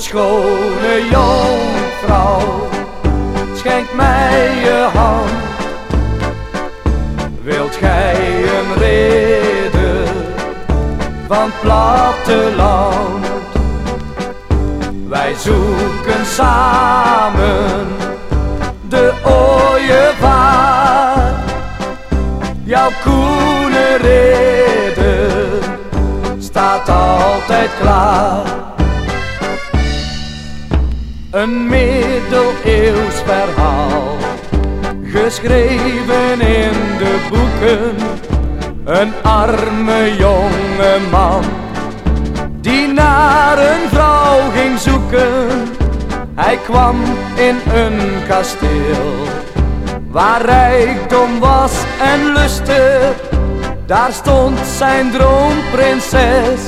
schone jonkvrouw, schenk mij je hand. Wilt gij een reden van platteland? Wij zoeken samen de ooievaar, jouw koene reden staat altijd klaar. Een middeleeuws verhaal, geschreven in de boeken. Een arme jonge man, die naar een vrouw ging zoeken. Hij kwam in een kasteel, waar rijkdom was en lusten. Daar stond zijn droomprinses,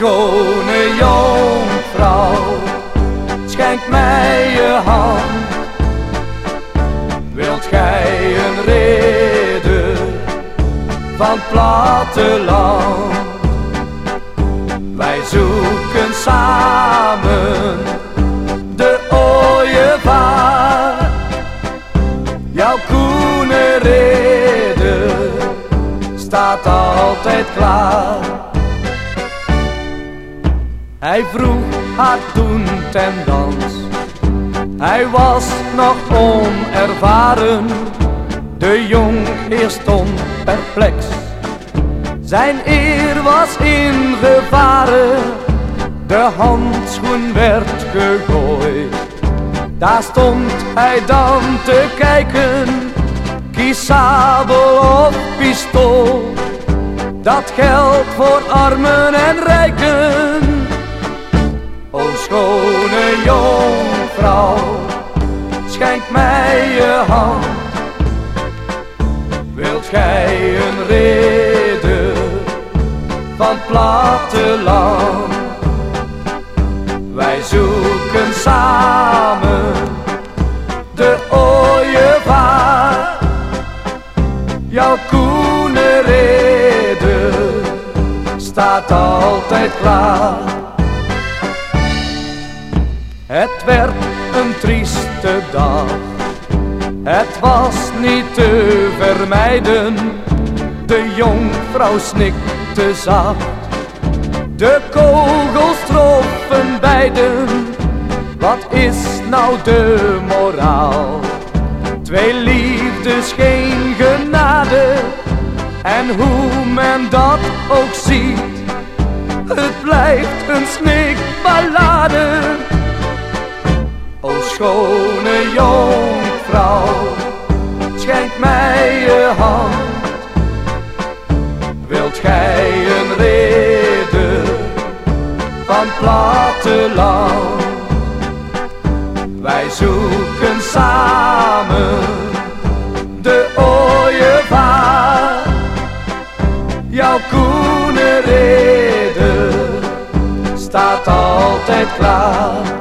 schone jonkvrouw, schenk mij je hand. Wilt gij een reden van platteland? Wij zoeken samen de ooievaar. Jouw koene reden staat altijd klaar. Hij vroeg haar toen ten dans. Hij was nog onervaren. De jonkheer stond perplex. Zijn eer was in gevaren. De handschoen werd gegooid. Daar stond hij dan te kijken. Kies sabel of pistool. Dat geldt voor armen en rijken. Schone jonkvrouw, schenk mij je hand. Wilt gij een reden van platteland? Wij zoeken samen de ooievaar. Jouw koene reden staat altijd klaar. Het werd een trieste dag, het was niet te vermijden. De jonkvrouw snikte zacht, de kogels troffen beiden. Wat is nou de moraal? Twee liefdes, geen genade. En hoe men dat ook ziet, het blijft een snikballade. Schone jonkvrouw, schenk mij je hand. Wilt gij een reden van platteland? Wij zoeken samen de ooievaar. Jouw koene reden staat altijd klaar.